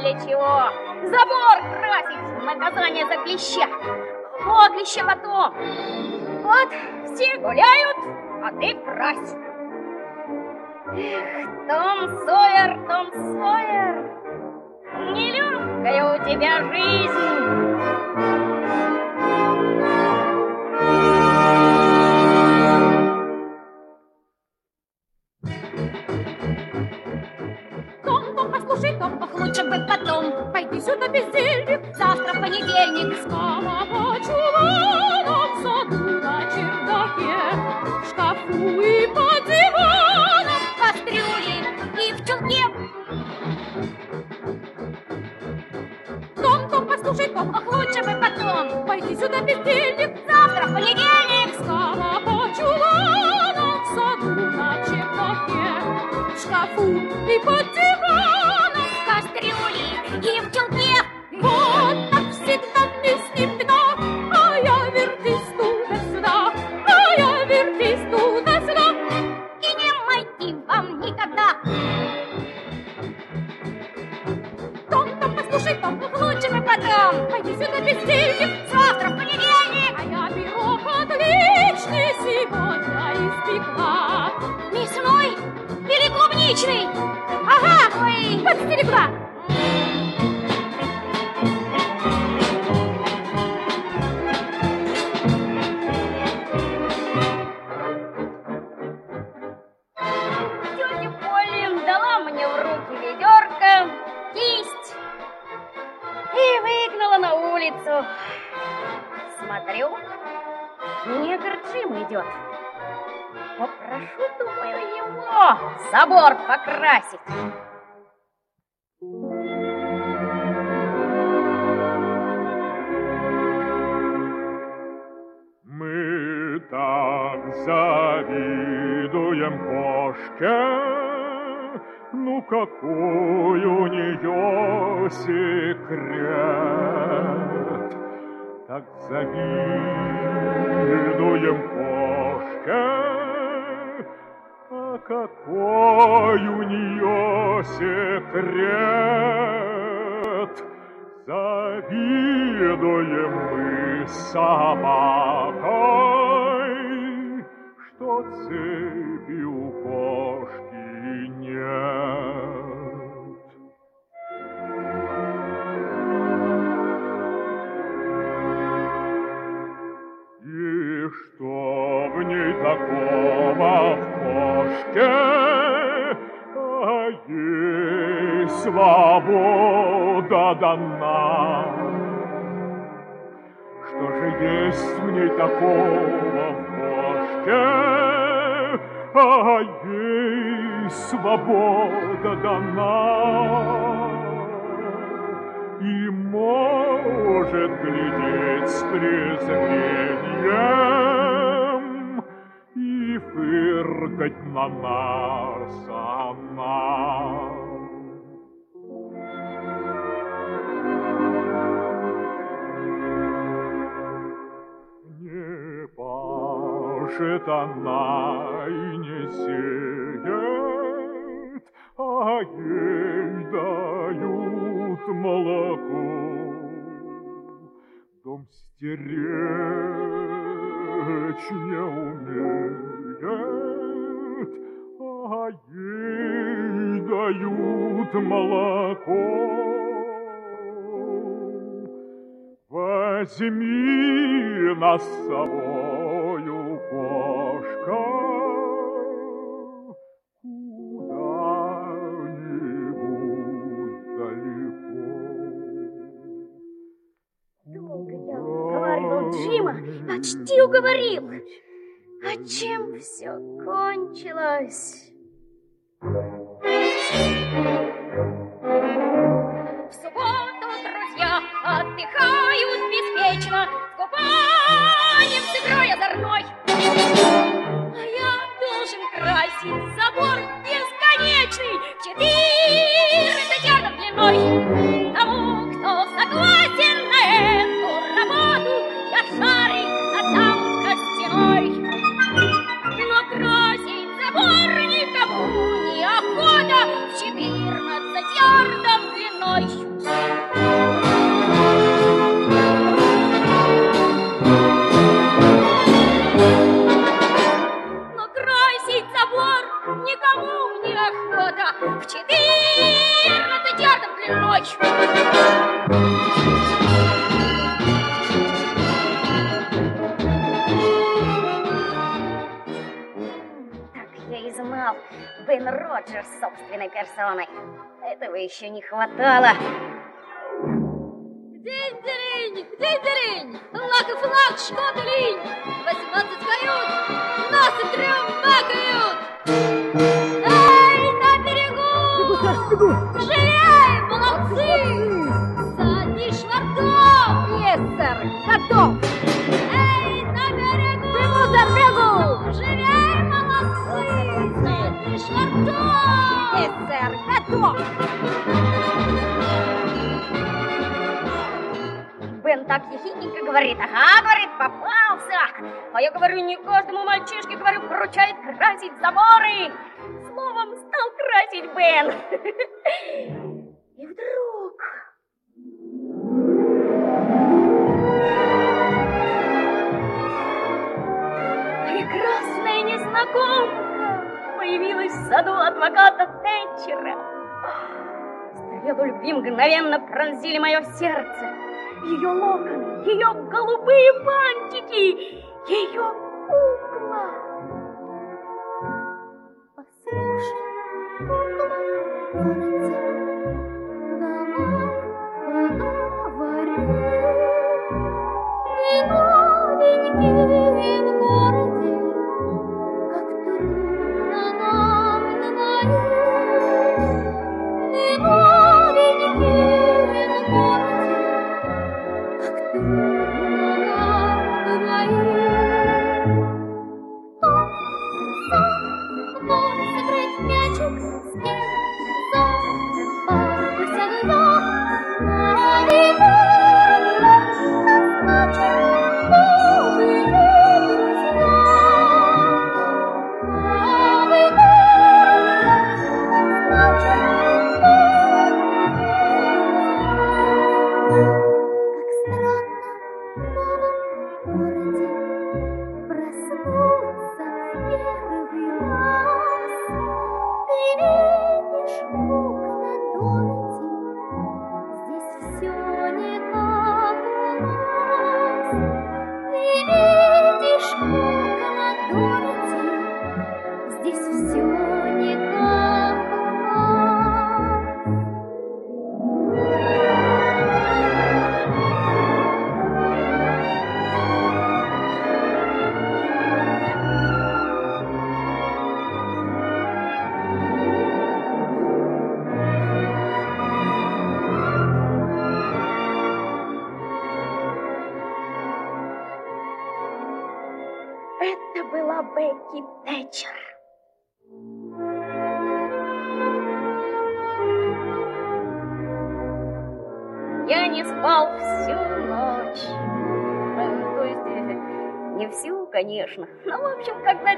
для чего. Забор красить, наказание за клеща. Вот клеща потом. Вот, все гуляют, а ты крась. Эх, Том Сойер, Том Сойер, нелегкая у тебя жизнь. мясной или клубничный? Ага, подстерегла. Забор покрасить. Мы так завидуем кошке, ну какой у нее секрет. Так завидуем кошке, какой у нее секрет. Завидуем мы собакой, что цепи у кошки нет. И что в ней такого кошке, а ей свобода дана. Что же есть в ней такого в кошке, а ей свобода дана? И может глядеть с презрением фыркать на нас она. Не пашет она и не сеет, а ей дают молоко. Дом стеречь не умеет, дают молоко. Возьми нас с собою, кошка, куда-нибудь далеко. Долго я уговаривал Джима, почти уговорил. А чем все кончилось? Отдыхают беспечно, скупают танец игрой озорной. Еще не хватало. День-день, день-день, лак и флаг, шкот и линь, восемнадцать кают, нас и трем бакают. Эй, на берегу! Живей, молодцы! Садни швартов! Есть, сэр, готов. Эй, на берегу! Бегу, сэр, бегу. Живей, молодцы! Садни швартов! Есть, сэр, готов. Так ехидненько говорит, ага, говорит, попался. А я говорю, не каждому мальчишке, говорю, поручает красить заборы. Словом, стал красить Бен. И вдруг... Прекрасная незнакомка появилась в саду адвоката Тэтчера. Стрелы любви мгновенно пронзили мое сердце. Ее локоны, ее голубые бантики, ее кукла.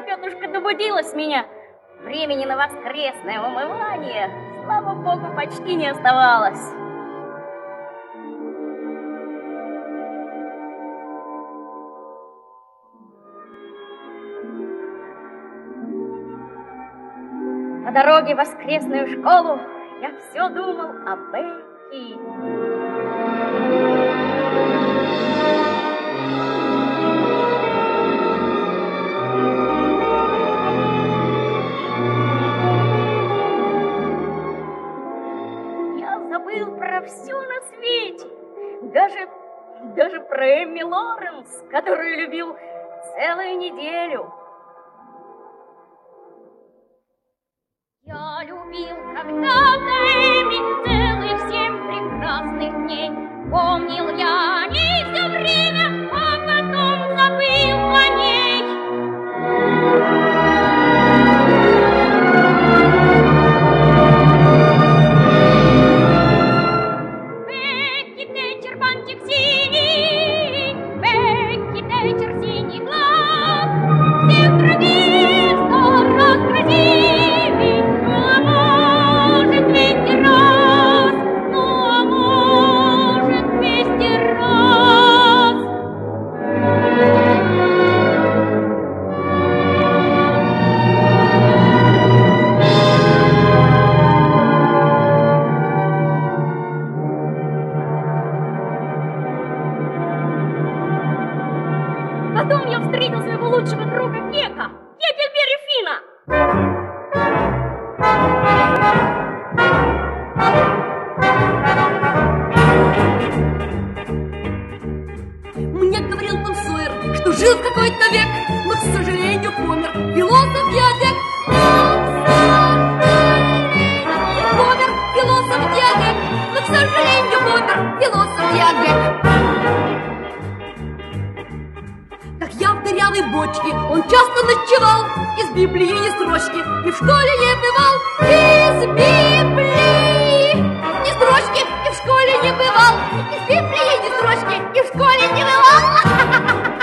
Общем, когда тетушка добудила с меня, времени на воскресное умывание, слава богу, почти не оставалось. По дороге в воскресную школу я все думал о Бекки. Даже, даже про Эмми Лоренс, которую любил целую неделю. Я любил когда-то Эми целых семь прекрасных дней. Помнил я бочке, он часто ночевал, из Библии ни строчки, и в школе не бывал. Из Библии ни строчки, и в школе не бывал. Из Библии ни строчки, и в школе не бывал.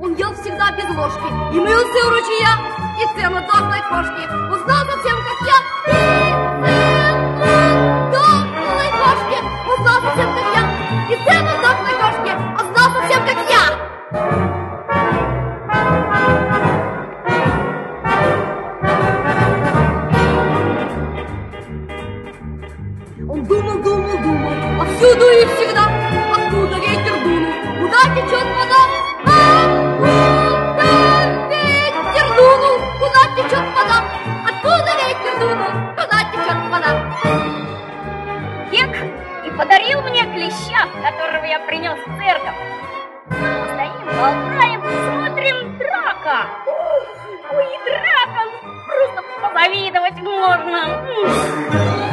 Он ел всегда без ложки и мылся у ручья, и цену дохлой кошки узнал затем, клеща, которого я принес в церковь. Стоим, болтаем, смотрим, драка. Ой, драка, просто позавидовать можно.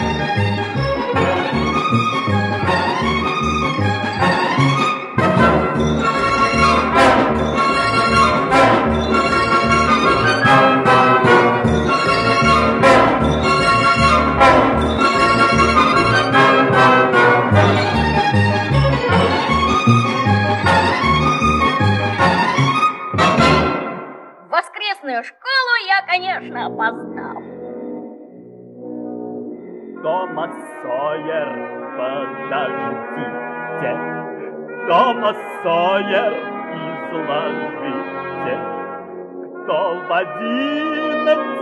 Томас Сойер, подождите. Томас Сойер, изложите. Кто в одиннадцать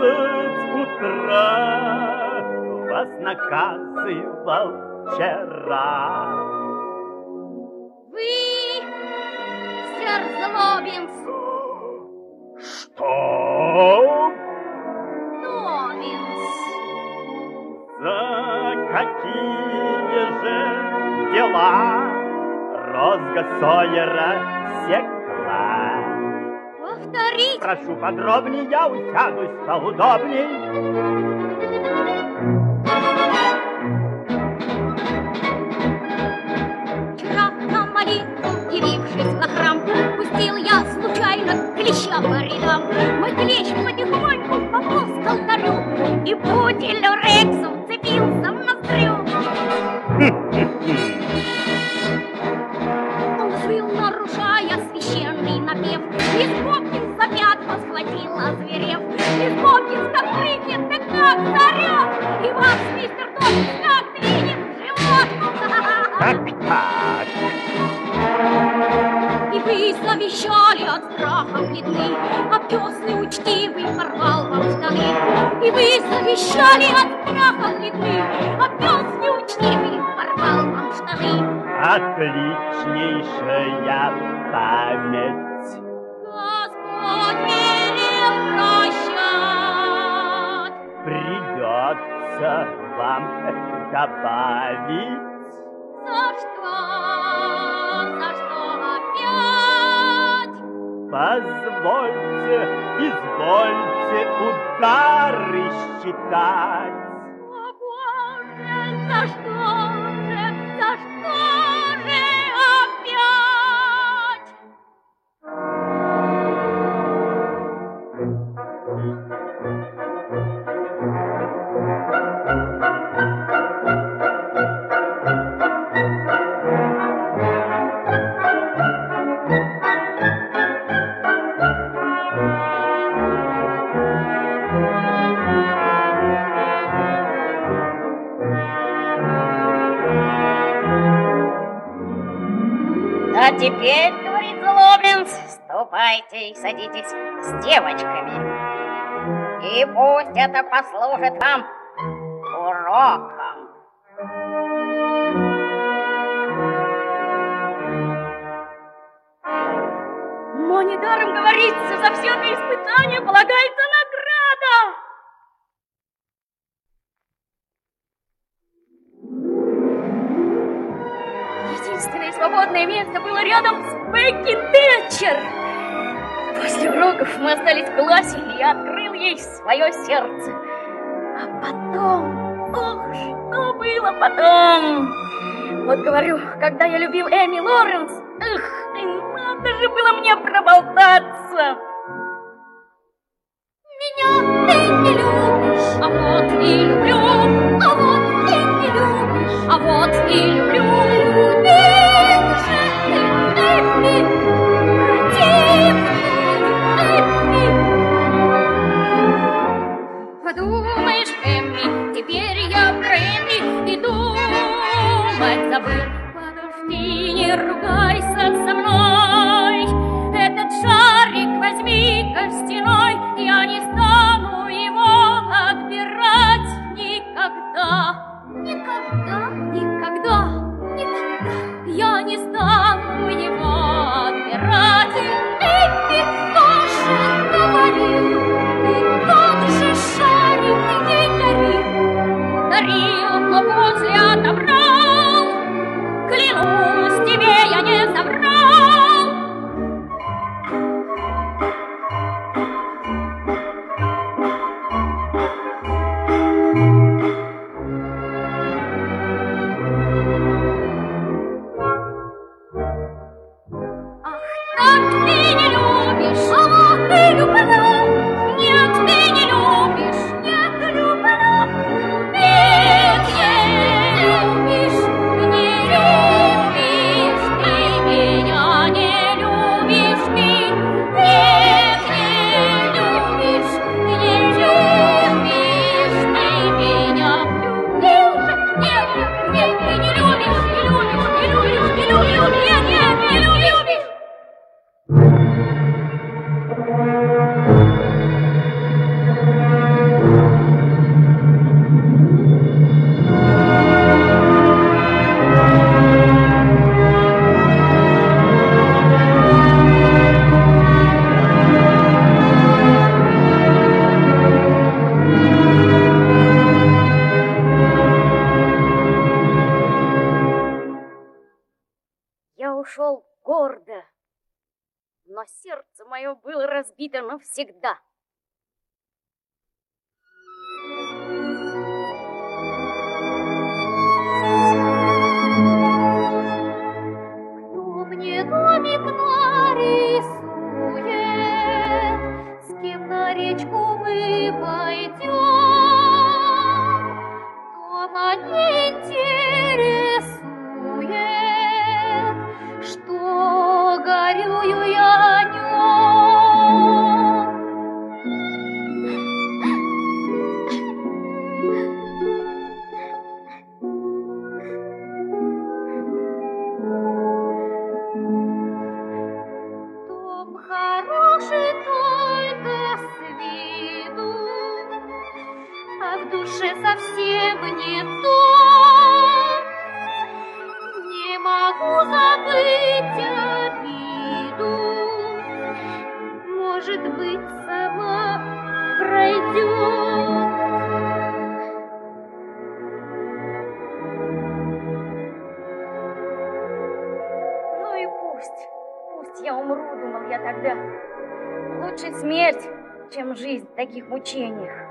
утра вас наказывал вчера? Вы, сэр Злобинс, Что? Дела розга Сойера секла? Повторите. Прошу подробнее, я усядусь поудобней. Вчера на молитву, явившись на храм, Пустил я случайно клеща по рядам. Мой клещ потихоньку пополз к алтарю, И пудель Рексу вцепился И вы завещали от страха бледны, А пёсный учтивый порвал вам штаны. И вы завещали от страха бледны, А пёсный учтивый порвал вам штаны. Отличнейшая память. Господь велел прощать. Придется вам добавить. Позвольте, извольте удары считать. теперь, говорит Злобин, ступайте и садитесь с девочками. И пусть это послужит вам уроком. Но недаром говорится, за все это испытание полагается Бекки Тэтчер. После уроков мы остались в классе, и я открыл ей свое сердце. А потом, ох, что было потом? Вот говорю, когда я любил Эми Лоренс, эх, надо же было мне проболтать. но сердце мое было разбито навсегда. Кто мне домик нарисует, с кем на речку мы пойдем, то на ней совсем не то. Не могу забыть обиду, может быть, сама пройдет. Ну и пусть, пусть я умру, думал я тогда. Лучше смерть, чем жизнь в таких мучениях.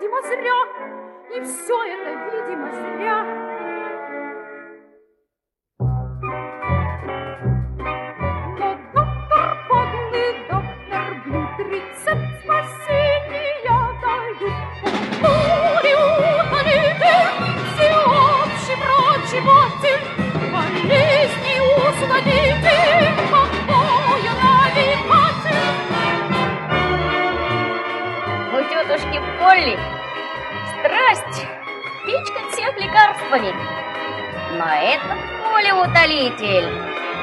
видимо, зря. И все это, видимо, зря. проповедь. Но этот полеутолитель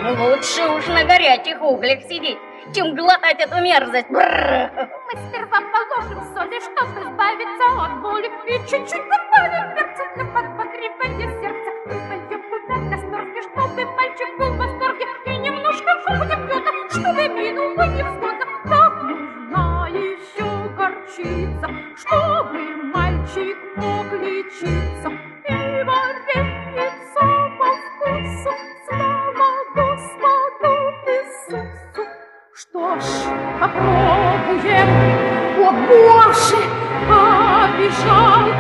ну, лучше уж на горячих углях сидеть, чем глотать эту мерзость. Бррр. Мы сперва положим соли, чтобы избавиться от боли, и чуть-чуть добавим перца для подбогревания попробуем. О, Боже, побежал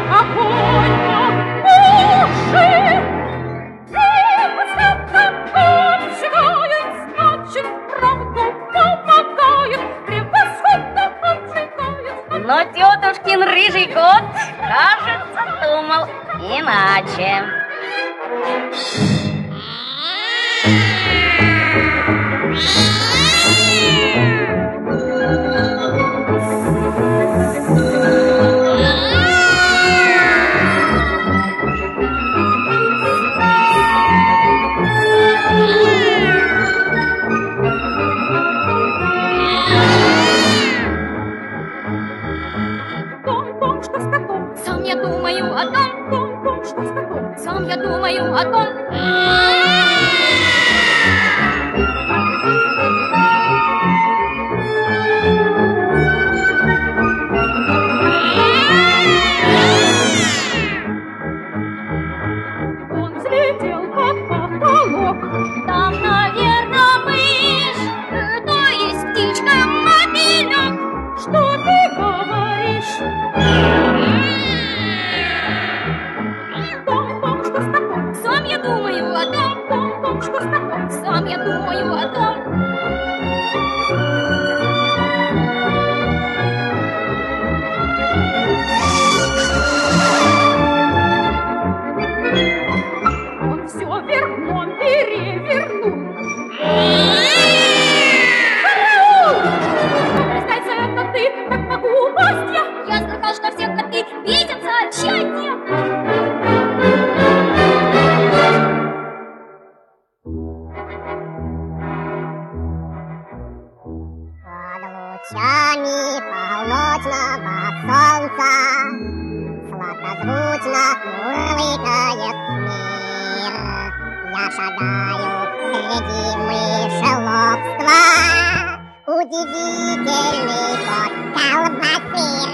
Dividirlik kalmasın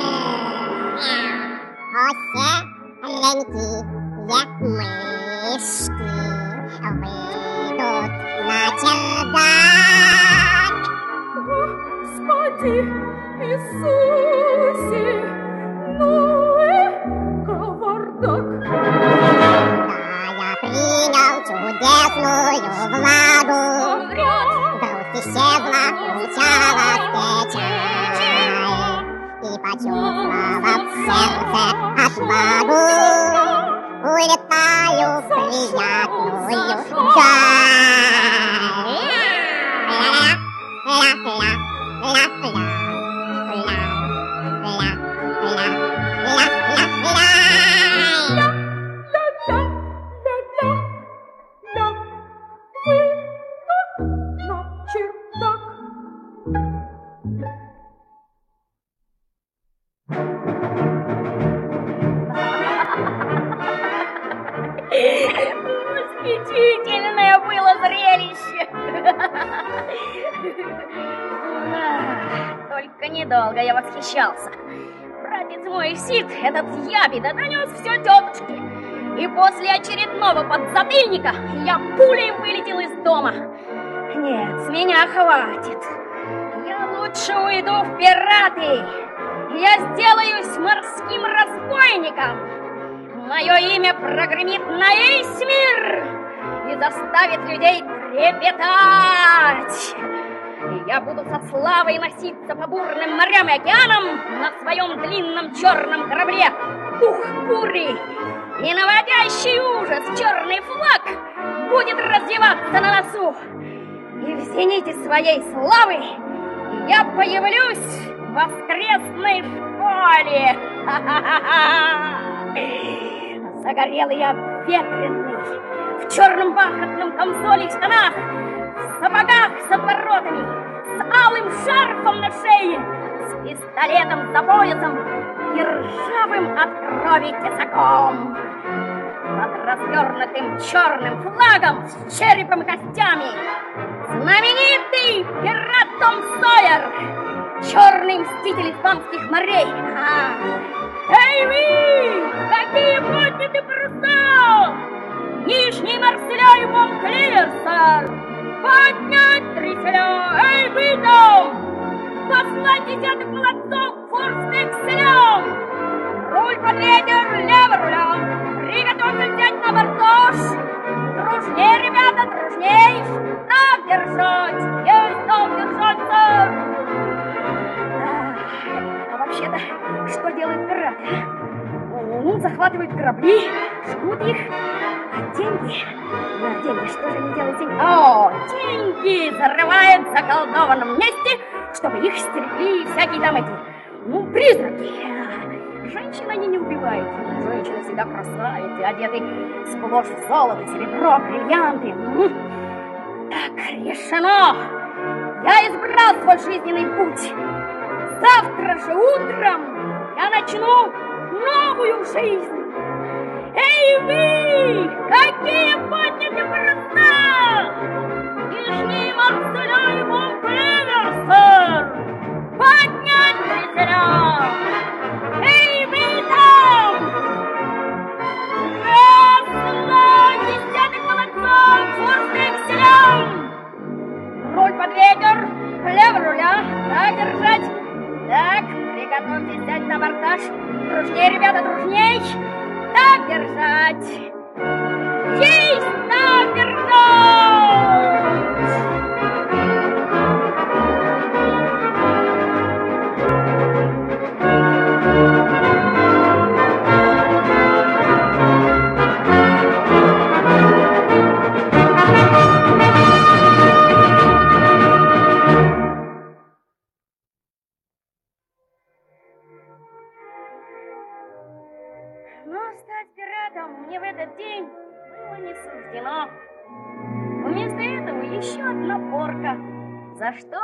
Hoşça я сделаюсь морским разбойником. Мое имя прогремит на весь мир и заставит людей трепетать. Я буду со славой носиться по бурным морям и океанам на своем длинном черном корабле «Дух бури». И наводящий ужас черный флаг будет развиваться на носу. И в зените своей славы я появлюсь воскресной школе! Загорелый обветренный, в черном бархатном комзоле и штанах, в сапогах с оборотами, с алым шарфом на шее, с пистолетом за поясом и ржавым от крови тесаком. Под развернутым черным флагом с черепом и костями знаменитый пират Том Сойер черный мститель испанских морей. А, Эй вы, какие подняты паруса! Нижний Марселя и Монклир, сэр! Поднять триселя! Эй вы там! Послать десяток молодцов форс-векселем! Руль под ветер, лево рулем! Приготовься взять на бортош! Дружней, ребята, дружней! Так держать! Что делают пираты? Ну, захватывают корабли, жгут их, а деньги... Ну, деньги, что же они делают с деньгами? О, деньги зарывают в заколдованном месте, чтобы их стерегли всякие там эти, ну, призраки. Женщин они не убивают. Женщины всегда красавицы, одеты сплошь в золото, серебро, бриллианты. Так решено. Я избрал свой жизненный путь. Завтра же утром я начну новую жизнь. Эй вы, было не суждено. Вместо этого еще одна порка. За что?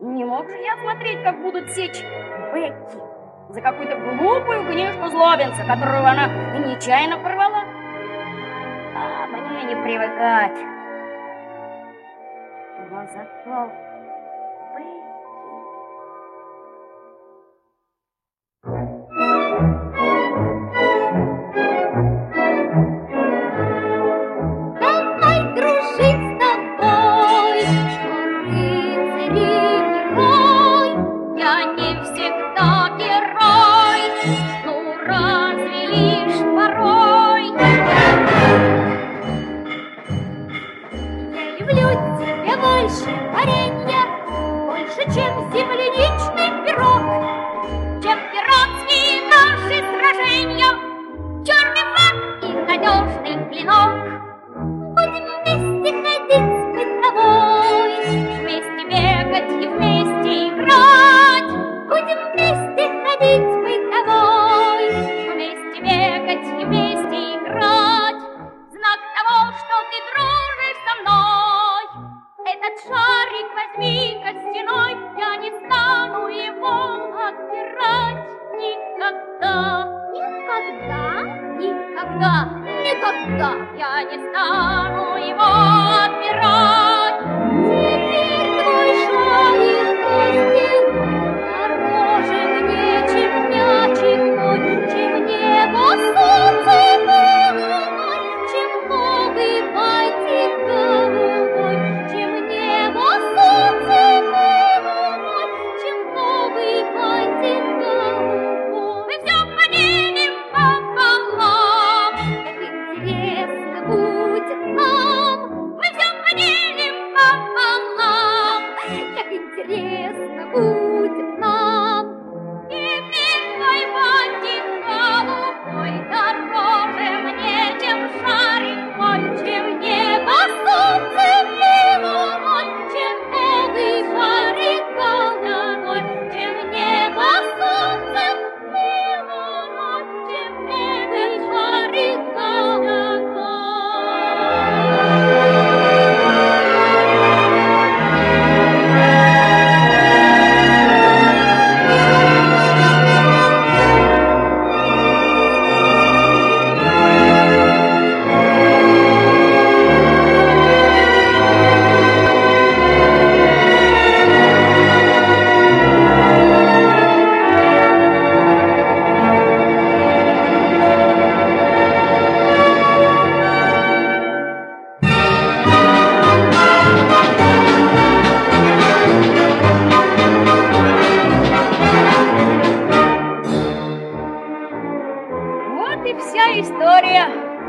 Не мог же я смотреть, как будут сечь Бекки за какую-то глупую книжку злобинца, которую она нечаянно порвала. А мне не привыкать. Но зато Ooh.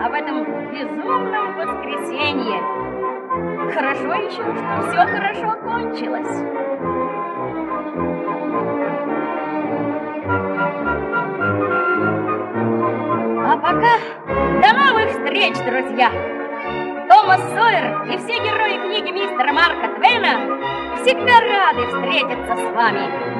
об этом безумном воскресенье. Хорошо еще, что все хорошо кончилось. А пока до новых встреч, друзья! Томас Сойер и все герои книги мистера Марка Твена всегда рады встретиться с вами.